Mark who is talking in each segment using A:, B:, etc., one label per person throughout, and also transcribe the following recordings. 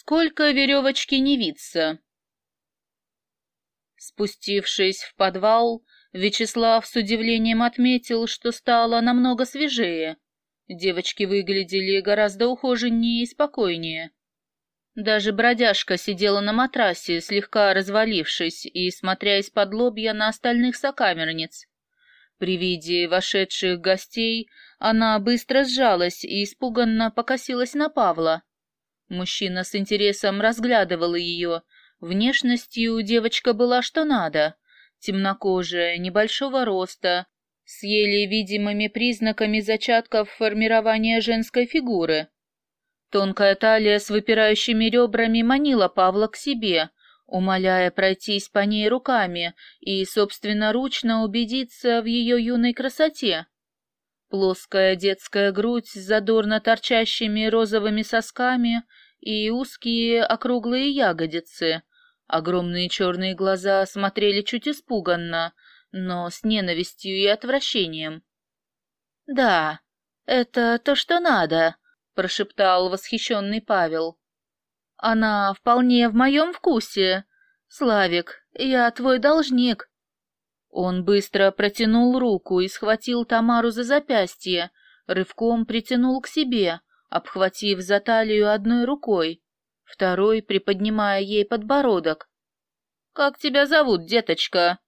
A: Сколько веревочки не виться. Спустившись в подвал, Вячеслав с удивлением отметил, что стало намного свежее. Девочки выглядели гораздо ухоженнее и спокойнее. Даже бродяжка сидела на матрасе, слегка развалившись и смотря из-под лобья на остальных сокамерниц. При виде вошедших гостей она быстро сжалась и испуганно покосилась на Павла. Мужчина с интересом разглядывал ее. Внешностью девочка была что надо. Темнокожая, небольшого роста, с еле видимыми признаками зачатков формирования женской фигуры. Тонкая талия с выпирающими ребрами манила Павла к себе, умоляя пройтись по ней руками и собственноручно убедиться в ее юной красоте. Плоская детская грудь с задорно торчащими розовыми сосками и узкие округлые ягодицы. Огромные черные глаза смотрели чуть испуганно, но с ненавистью и отвращением. «Да, это то, что надо», — прошептал восхищенный Павел. «Она вполне в моем вкусе. Славик, я твой должник. Он быстро протянул руку и схватил Тамару за запястье, рывком притянул к себе, обхватив за талию одной рукой, второй приподнимая ей подбородок. «Как тебя зовут, деточка?»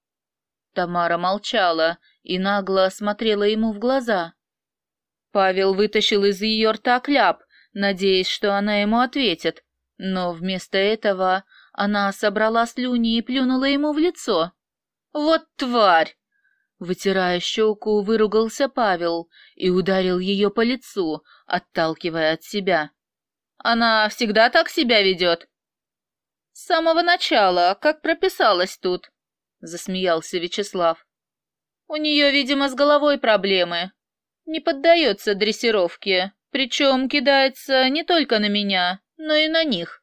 A: Тамара молчала и нагло смотрела ему в глаза. Павел вытащил из ее рта кляп, надеясь, что она ему ответит, но вместо этого она собрала слюни и плюнула ему в лицо. «Вот тварь!» Вытирая щеку, выругался Павел и ударил ее по лицу, отталкивая от себя. «Она всегда так себя ведет?» «С самого начала, как прописалась тут», — засмеялся Вячеслав. «У нее, видимо, с головой проблемы. Не поддается дрессировке, причем кидается не только на меня, но и на них».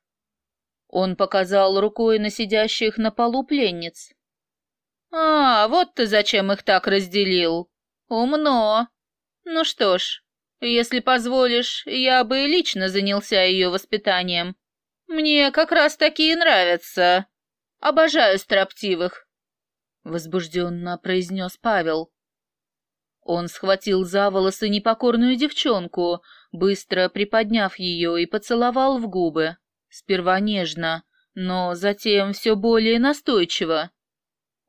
A: Он показал рукой на сидящих на полу пленниц. «А, вот ты зачем их так разделил. Умно. Ну что ж, если позволишь, я бы лично занялся ее воспитанием. Мне как раз такие нравятся. Обожаю строптивых», — возбужденно произнес Павел. Он схватил за волосы непокорную девчонку, быстро приподняв ее и поцеловал в губы. Сперва нежно, но затем все более настойчиво.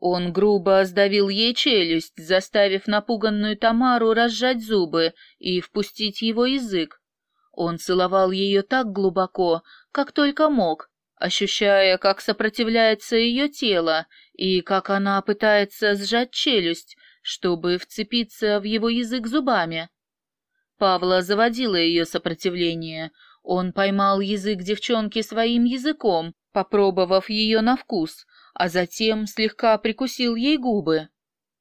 A: Он грубо сдавил ей челюсть, заставив напуганную Тамару разжать зубы и впустить его язык. Он целовал ее так глубоко, как только мог, ощущая, как сопротивляется ее тело и как она пытается сжать челюсть, чтобы вцепиться в его язык зубами. Павла заводила ее сопротивление. Он поймал язык девчонки своим языком, попробовав ее на вкус, а затем слегка прикусил ей губы.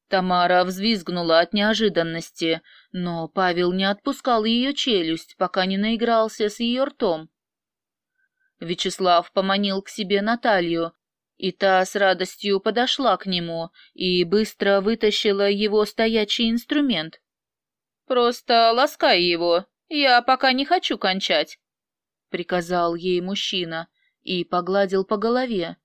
A: Тамара взвизгнула от неожиданности, но Павел не отпускал ее челюсть, пока не наигрался с ее ртом. Вячеслав поманил к себе Наталью, и та с радостью подошла к нему и быстро вытащила его стоячий инструмент. «Просто ласкай его, я пока не хочу кончать», — приказал ей мужчина и погладил по голове.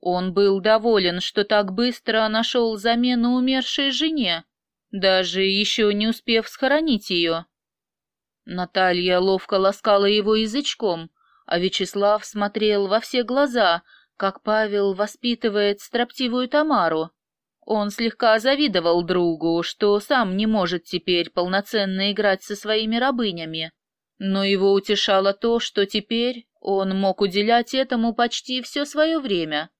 A: Он был доволен, что так быстро нашел замену умершей жене, даже еще не успев схоронить ее. Наталья ловко ласкала его язычком, а Вячеслав смотрел во все глаза, как Павел воспитывает строптивую Тамару. Он слегка завидовал другу, что сам не может теперь полноценно играть со своими рабынями. Но его утешало то, что теперь он мог уделять этому почти все свое время.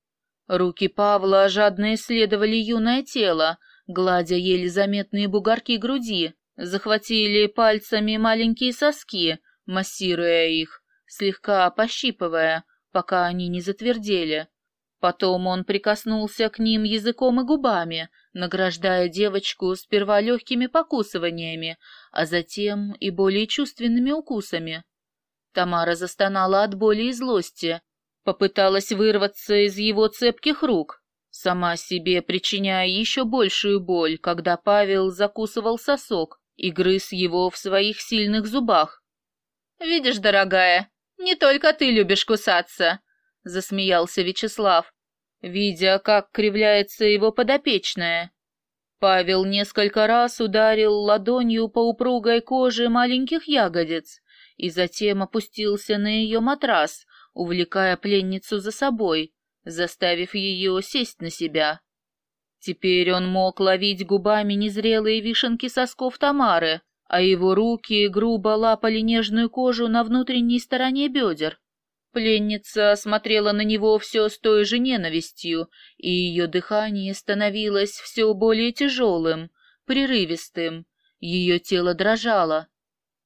A: Руки Павла жадно исследовали юное тело, гладя еле заметные бугорки груди, захватили пальцами маленькие соски, массируя их, слегка пощипывая, пока они не затвердели. Потом он прикоснулся к ним языком и губами, награждая девочку сперва легкими покусываниями, а затем и более чувственными укусами. Тамара застонала от боли и злости, Попыталась вырваться из его цепких рук, сама себе причиняя еще большую боль, когда Павел закусывал сосок и грыз его в своих сильных зубах. «Видишь, дорогая, Не только ты любишь кусаться, засмеялся Вячеслав, видя, как кривляется его подопечная. Павел несколько раз ударил ладонью по упругой коже маленьких ягодиц и затем опустился на ее матрас, увлекая пленницу за собой, заставив ее сесть на себя. Теперь он мог ловить губами незрелые вишенки сосков Тамары, а его руки грубо лапали нежную кожу на внутренней стороне бедер. Пленница смотрела на него все с той же ненавистью, и ее дыхание становилось все более тяжелым, прерывистым, ее тело дрожало.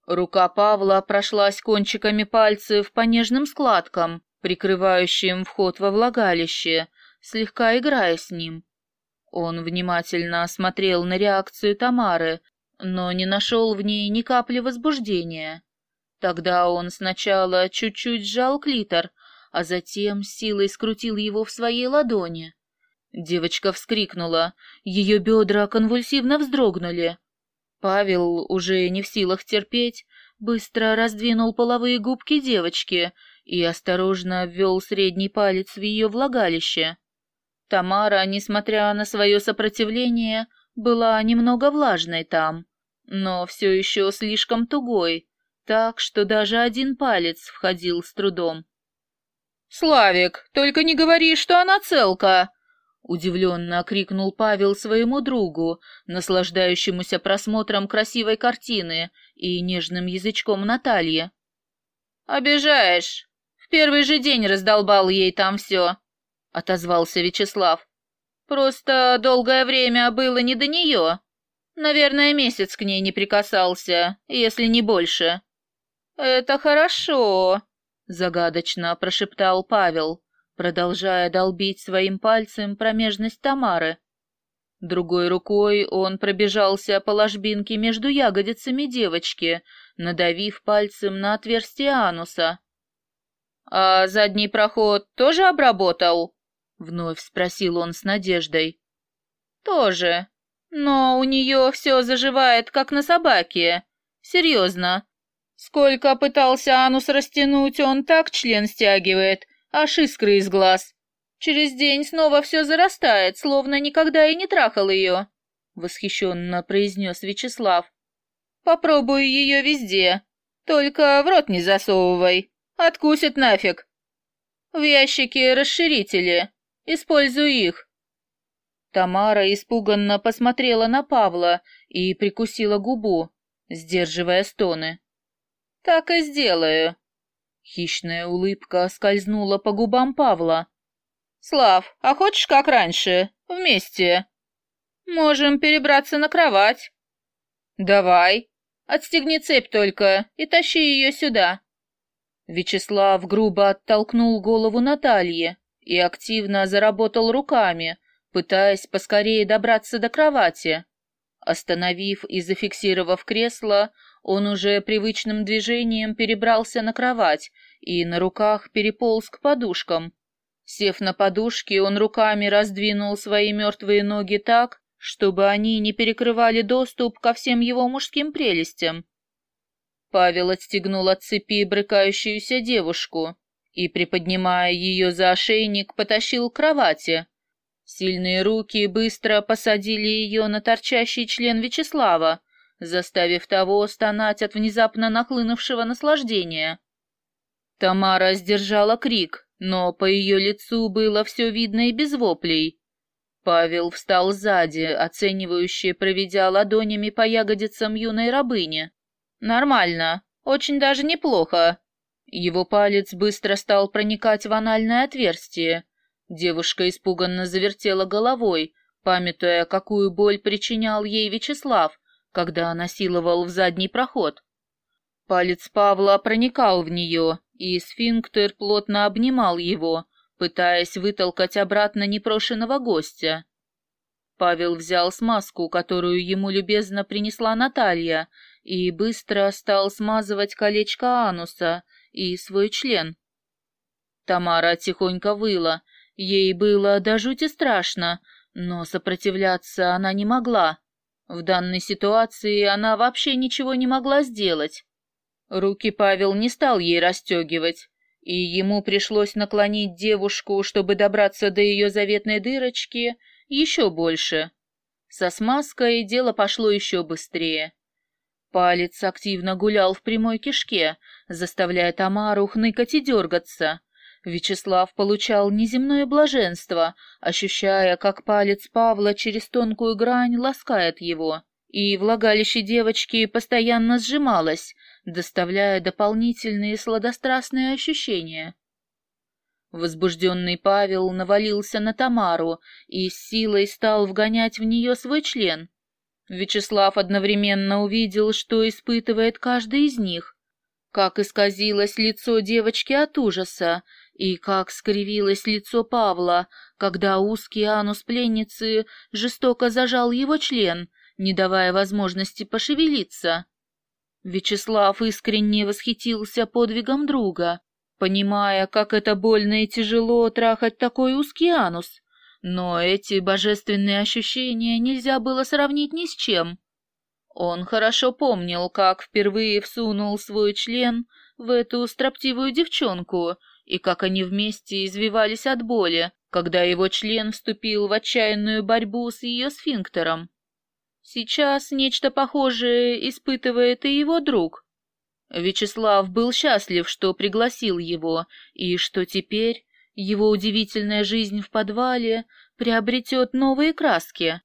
A: Рука Павла прошлась кончиками пальцев по нежным складкам, прикрывающим вход во влагалище, слегка играя с ним. Он внимательно смотрел на реакцию Тамары, но не нашел в ней ни капли возбуждения. Тогда он сначала чуть-чуть сжал клитор, а затем силой скрутил его в своей ладони. Девочка вскрикнула, ее бедра конвульсивно вздрогнули. Павел, уже не в силах терпеть, быстро раздвинул половые губки девочки и осторожно ввел средний палец в ее влагалище. Тамара, несмотря на свое сопротивление, была немного влажной там, но все еще слишком тугой, так что даже один палец входил с трудом. «Славик, только не говори, что она целка!» Удивленно крикнул Павел своему другу, наслаждающемуся просмотром красивой картины и нежным язычком Натальи. «Обижаешь! В первый же день раздолбал ей там все!» — отозвался Вячеслав. Просто долгое время было не до нее. Наверное, месяц к ней не прикасался, если не больше. Это хорошо, загадочно прошептал Павел, продолжая долбить своим пальцем промежность Тамары. Другой рукой он пробежался по ложбинке между ягодицами девочки, надавив пальцем на отверстие ануса. «А задний проход тоже обработал?» Вновь спросил он с надеждой. Тоже. Но у нее все заживает, как на собаке. Серьезно. Сколько пытался анус растянуть, он так член стягивает, аж искры из глаз. Через день снова все зарастает, словно никогда и не трахал ее. Восхищенно произнес Вячеслав. Попробуй ее везде. Только в рот не засовывай. Откусит нафиг. В ящике расширители. Используй их. Тамара испуганно посмотрела на Павла и прикусила губу, сдерживая стоны. Так и сделаю. Хищная улыбка скользнула по губам Павла. Слав, а хочешь как раньше, вместе? Можем перебраться на кровать. Давай. Отстегни цепь только и тащи ее сюда. Вячеслав грубо оттолкнул голову Натальи, и активно заработал руками, пытаясь поскорее добраться до кровати. Остановив и зафиксировав кресло, он уже привычным движением перебрался на кровать и на руках переполз к подушкам. Сев на подушки, он руками раздвинул свои мертвые ноги так, чтобы они не перекрывали доступ ко всем его мужским прелестям. Павел отстегнул от цепи брыкающуюся девушку и, приподнимая ее за ошейник, потащил к кровати. Сильные руки быстро посадили ее на торчащий член Вячеслава, заставив того стонать от внезапно нахлынувшего наслаждения. Тамара сдержала крик, но по ее лицу было все видно и без воплей. Павел встал сзади, оценивающе проведя ладонями по ягодицам юной рабыни. «Нормально, очень даже неплохо», его палец быстро стал проникать в анальное отверстие. Девушка испуганно завертела головой, памятуя, какую боль причинял ей Вячеслав, когда насиловал в задний проход. Палец Павла проникал в нее, и сфинктер плотно обнимал его, пытаясь вытолкать обратно непрошенного гостя. Павел взял смазку, которую ему любезно принесла Наталья, и быстро стал смазывать колечко ануса, и свой член. Тамара тихонько выла, ей было до жути страшно, но сопротивляться она не могла. В данной ситуации она вообще ничего не могла сделать. Руки Павел не стал ей расстегивать, и ему пришлось наклонить девушку, чтобы добраться до ее заветной дырочки, еще больше. Со смазкой дело пошло еще быстрее. Палец активно гулял в прямой кишке, заставляя Тамару хныкать и дергаться. Вячеслав получал неземное блаженство, ощущая, как палец Павла через тонкую грань ласкает его, и влагалище девочки постоянно сжималось, доставляя дополнительные сладострастные ощущения. Возбужденный Павел навалился на Тамару и с силой стал вгонять в нее свой член. Вячеслав одновременно увидел, что испытывает каждый из них, как исказилось лицо девочки от ужаса и как скривилось лицо Павла, когда узкий анус пленницы жестоко зажал его член, не давая возможности пошевелиться. Вячеслав искренне восхитился подвигом друга, понимая, как это больно и тяжело трахать такой узкий анус. Но эти божественные ощущения нельзя было сравнить ни с чем. Он хорошо помнил, как впервые всунул свой член в эту строптивую девчонку, и как они вместе извивались от боли, когда его член вступил в отчаянную борьбу с ее сфинктером. Сейчас нечто похожее испытывает и его друг. Вячеслав был счастлив, что пригласил его, и что теперь его удивительная жизнь в подвале приобретет новые краски.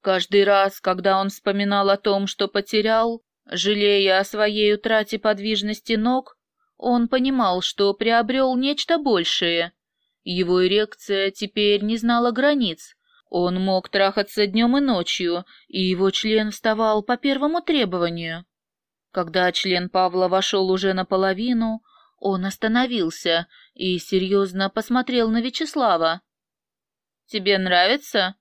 A: Каждый раз, когда он вспоминал о том, что потерял, жалея о своей утрате подвижности ног, он понимал, что приобрел нечто большее. Его эрекция теперь не знала границ. Он мог трахаться днем и ночью, и его член вставал по первому требованию. Когда член Павла вошел уже наполовину, он остановился и серьезно посмотрел на Вячеслава. «Тебе нравится?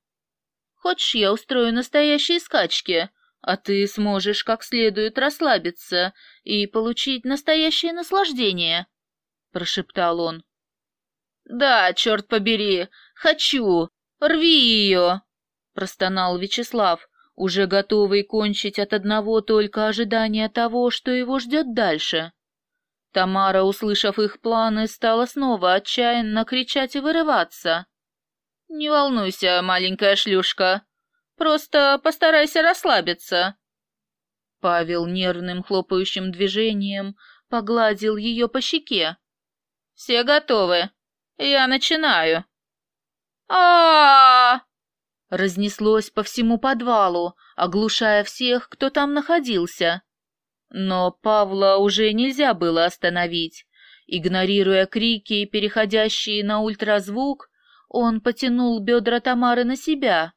A: Хочешь, я устрою настоящие скачки, а ты сможешь как следует расслабиться и получить настоящее наслаждение?» — прошептал он. «Да, черт побери, хочу! Рви ее!» — простонал Вячеслав, уже готовый кончить от одного только ожидания того, что его ждет дальше. Тамара, услышав их планы, стала снова отчаянно кричать и вырываться. «Не волнуйся, маленькая шлюшка, просто постарайся расслабиться». Павел нервным хлопающим движением погладил ее по щеке. «Все готовы. Я начинаю». а, разнеслось по всему подвалу, оглушая всех, кто там находился. Но Павла уже нельзя было остановить. Игнорируя крики, переходящие на ультразвук, он потянул бедра Тамары на себя.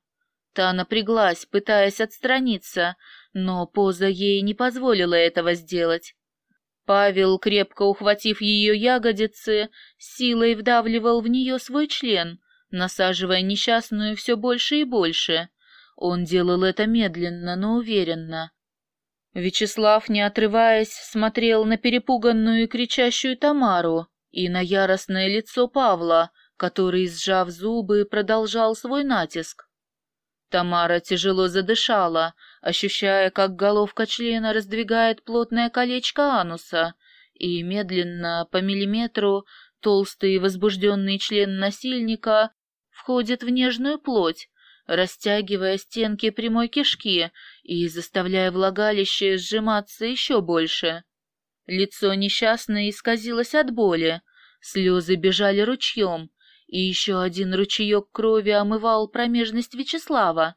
A: Та напряглась, пытаясь отстраниться, но поза ей не позволила этого сделать. Павел, крепко ухватив ее ягодицы, силой вдавливал в нее свой член, насаживая несчастную все больше и больше. Он делал это медленно, но уверенно. Вячеслав, не отрываясь, смотрел на перепуганную и кричащую Тамару и на яростное лицо Павла, который, сжав зубы, продолжал свой натиск. Тамара тяжело задышала, ощущая, как головка члена раздвигает плотное колечко ануса, и медленно, по миллиметру, толстый возбужденный член насильника входит в нежную плоть, растягивая стенки прямой кишки и заставляя влагалище сжиматься еще больше. Лицо несчастное исказилось от боли, слезы бежали ручьем, и еще один ручеек крови омывал промежность Вячеслава.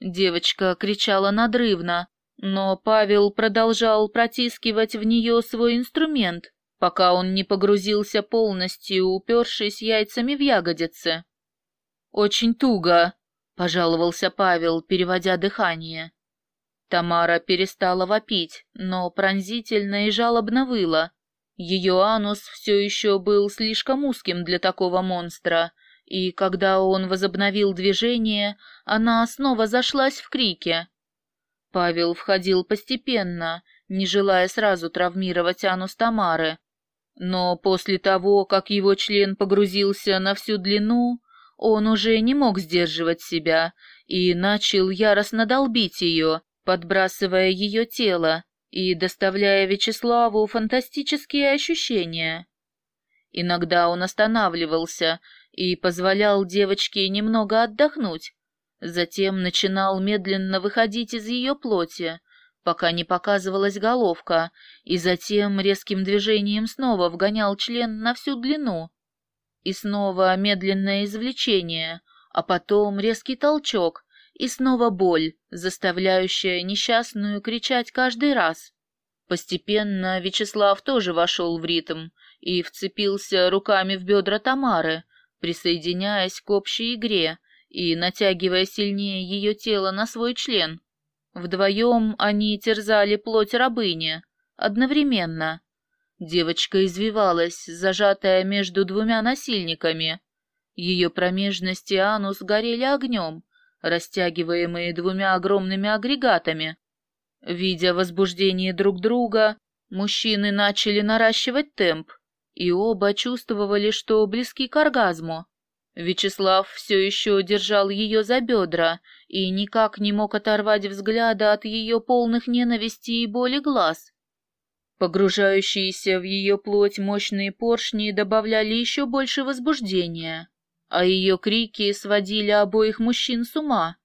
A: Девочка кричала надрывно, но Павел продолжал протискивать в нее свой инструмент, пока он не погрузился полностью, упершись яйцами в ягодицы. «Очень туго», — пожаловался Павел, переводя дыхание. Тамара перестала вопить, но пронзительно и жалобно выла. Ее анус все еще был слишком узким для такого монстра, и когда он возобновил движение, она снова зашлась в крике. Павел входил постепенно, не желая сразу травмировать анус Тамары. Но после того, как его член погрузился на всю длину, он уже не мог сдерживать себя и начал яростно долбить ее, подбрасывая ее тело, и доставляя Вячеславу фантастические ощущения. Иногда он останавливался и позволял девочке немного отдохнуть, затем начинал медленно выходить из ее плоти, пока не показывалась головка, и затем резким движением снова вгонял член на всю длину. И снова медленное извлечение, а потом резкий толчок, и снова боль, заставляющая несчастную кричать каждый раз. Постепенно Вячеслав тоже вошел в ритм и вцепился руками в бедра Тамары, присоединяясь к общей игре и натягивая сильнее ее тело на свой член. Вдвоем они терзали плоть рабыни, одновременно. Девочка извивалась, зажатая между двумя насильниками. Ее промежность и анус горели огнем, растягиваемые двумя огромными агрегатами. Видя возбуждение друг друга, мужчины начали наращивать темп, и оба чувствовали, что близки к оргазму. Вячеслав все еще держал ее за бедра и никак не мог оторвать взгляда от ее полных ненависти и боли глаз. Погружающиеся в ее плоть мощные поршни добавляли еще больше возбуждения а ее крики сводили обоих мужчин с ума.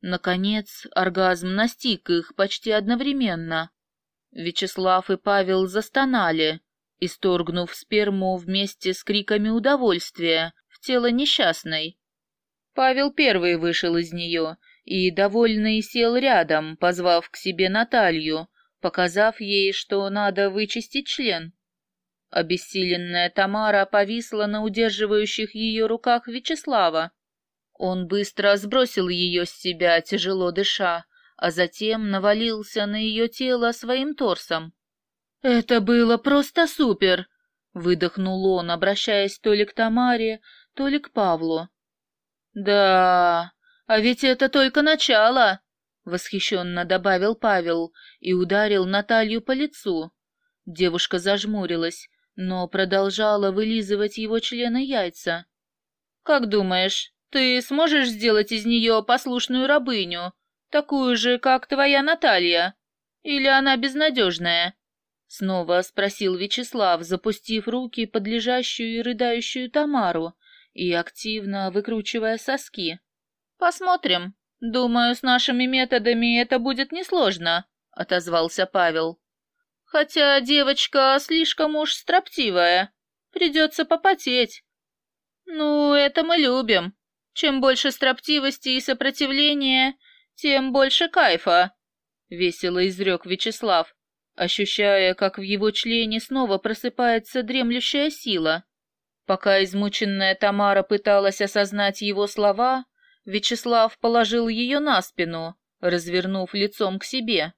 A: Наконец, оргазм настиг их почти одновременно. Вячеслав и Павел застонали, исторгнув сперму вместе с криками удовольствия в тело несчастной. Павел первый вышел из нее и, довольный, сел рядом, позвав к себе Наталью, показав ей, что надо вычистить член. Обессиленная Тамара повисла на удерживающих ее руках Вячеслава. Он быстро сбросил ее с себя, тяжело дыша, а затем навалился на ее тело своим торсом. «Это было просто супер!» — выдохнул он, обращаясь то ли к Тамаре, то ли к Павлу. «Да, а ведь это только начало!» — восхищенно добавил Павел и ударил Наталью по лицу. Девушка зажмурилась, но продолжала вылизывать его члены яйца. «Как думаешь, ты сможешь сделать из нее послушную рабыню, такую же, как твоя Наталья? Или она безнадежная?» Снова спросил Вячеслав, запустив руки под лежащую и рыдающую Тамару и активно выкручивая соски. «Посмотрим. Думаю, с нашими методами это будет несложно», — отозвался Павел. Хотя девочка слишком уж строптивая. Придется попотеть. Ну, это мы любим. Чем больше строптивости и сопротивления, тем больше кайфа, — весело изрек Вячеслав, ощущая, как в его члене снова просыпается дремлющая сила. Пока измученная Тамара пыталась осознать его слова, Вячеслав положил ее на спину, развернув лицом к себе.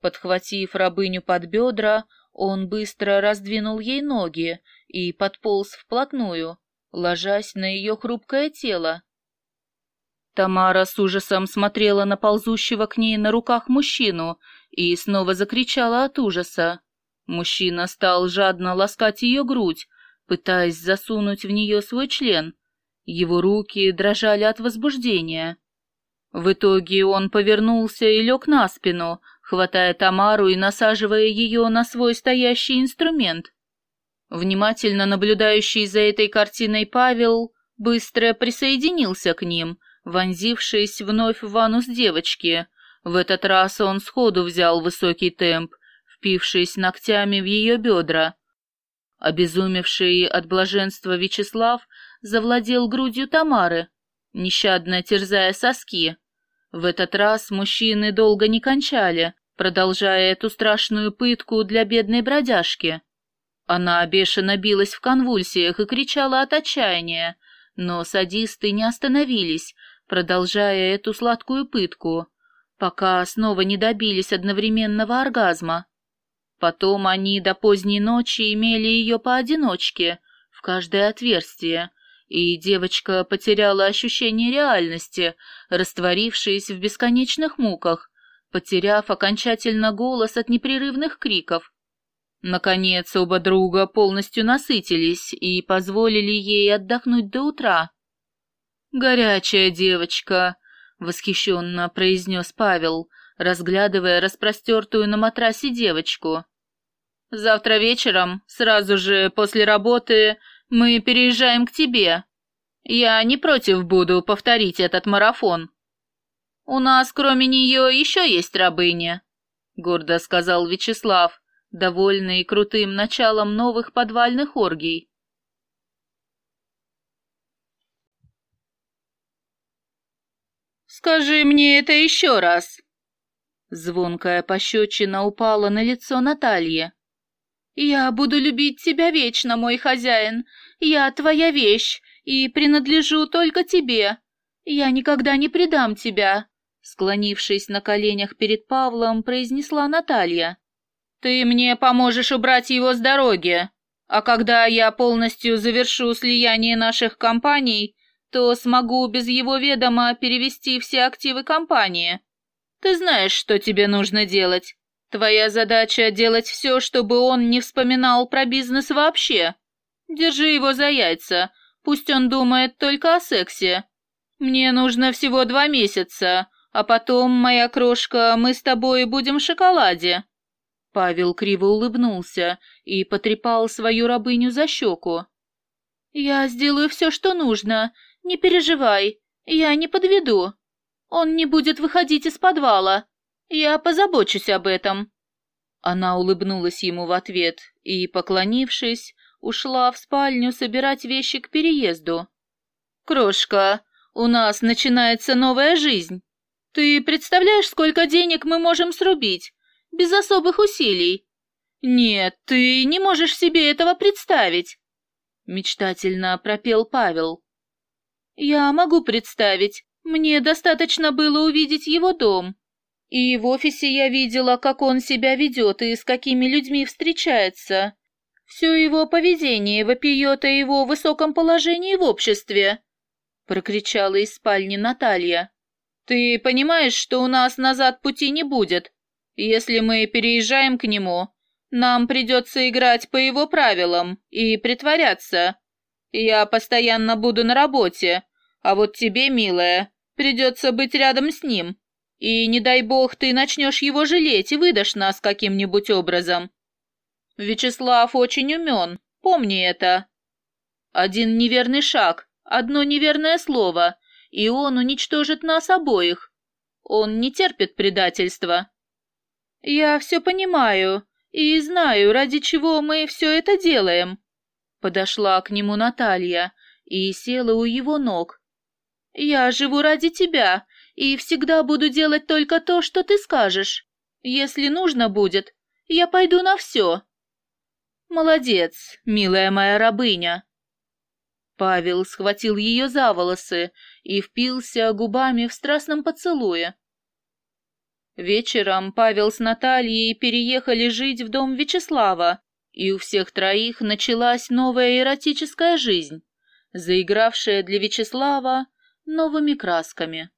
A: Подхватив рабыню под бедра, он быстро раздвинул ей ноги и подполз вплотную, ложась на ее хрупкое тело. Тамара с ужасом смотрела на ползущего к ней на руках мужчину и снова закричала от ужаса. Мужчина стал жадно ласкать ее грудь, пытаясь засунуть в нее свой член. Его руки дрожали от возбуждения. В итоге он повернулся и лег на спину, хватая Тамару и насаживая ее на свой стоящий инструмент. Внимательно наблюдающий за этой картиной Павел быстро присоединился к ним, вонзившись вновь в анус девочки. В этот раз он сходу взял высокий темп, впившись ногтями в ее бедра. Обезумевший от блаженства Вячеслав завладел грудью Тамары, нещадно терзая соски. В этот раз мужчины долго не кончали, продолжая эту страшную пытку для бедной бродяжки. Она бешено билась в конвульсиях и кричала от отчаяния, но садисты не остановились, продолжая эту сладкую пытку, пока снова не добились одновременного оргазма. Потом они до поздней ночи имели ее поодиночке, в каждое отверстие, и девочка потеряла ощущение реальности, растворившись в бесконечных муках, потеряв окончательно голос от непрерывных криков. Наконец оба друга полностью насытились и позволили ей отдохнуть до утра. «Горячая девочка», — восхищенно произнес Павел, разглядывая распростертую на матрасе девочку. «Завтра вечером, сразу же после работы, мы переезжаем к тебе. Я не против буду повторить этот марафон. У нас, кроме нее, еще есть рабыня», — гордо сказал Вячеслав, довольный крутым началом новых подвальных оргий. «Скажи мне это еще раз!» Звонкая пощечина упала на лицо Натальи. «Я буду любить тебя вечно, мой хозяин. Я твоя вещь и принадлежу только тебе. Я никогда не предам тебя», склонившись на коленях перед Павлом, произнесла Наталья. «Ты мне поможешь убрать его с дороги, а когда я полностью завершу слияние наших компаний, то смогу без его ведома перевести все активы компании. Ты знаешь, что тебе нужно делать. Твоя задача делать все, чтобы он не вспоминал про бизнес вообще. Держи его за яйца, пусть он думает только о сексе. Мне нужно всего два месяца, а потом, моя крошка, мы с тобой будем в шоколаде». Павел криво улыбнулся и потрепал свою рабыню за щеку. «Я сделаю все, что нужно, «Не переживай, я не подведу. Он не будет выходить из подвала. Я позабочусь об этом». Она улыбнулась ему в ответ и, поклонившись, ушла в спальню собирать вещи к переезду. «Крошка, у нас начинается новая жизнь. Ты представляешь, сколько денег мы можем срубить, без особых усилий? Нет, ты не можешь себе этого представить!» Мечтательно пропел Павел. Я могу представить. Мне достаточно было увидеть его дом. И в офисе я видела, как он себя ведет и с какими людьми встречается. Все его поведение вопиет о его высоком положении в обществе. Прокричала из спальни Наталья. Ты понимаешь, что у нас назад пути не будет. Если мы переезжаем к нему, нам придется играть по его правилам и притворяться. Я постоянно буду на работе, а вот тебе, милая, придется быть рядом с ним. И не дай бог ты начнешь его жалеть и выдашь нас каким-нибудь образом. Вячеслав очень умен, помни это. Один неверный шаг, одно неверное слово, и он уничтожит нас обоих. Он не терпит предательства. Я все понимаю и знаю, ради чего мы все это делаем. Подошла к нему Наталья и села у его ног, я живу ради тебя и всегда буду делать только то, что ты скажешь. Если нужно будет, я пойду на все. Молодец, милая моя рабыня. Павел схватил ее за волосы и впился губами в страстном поцелуе. Вечером Павел с Натальей переехали жить в дом Вячеслава, и у всех троих началась новая эротическая жизнь, заигравшая для Вячеслава новыми красками.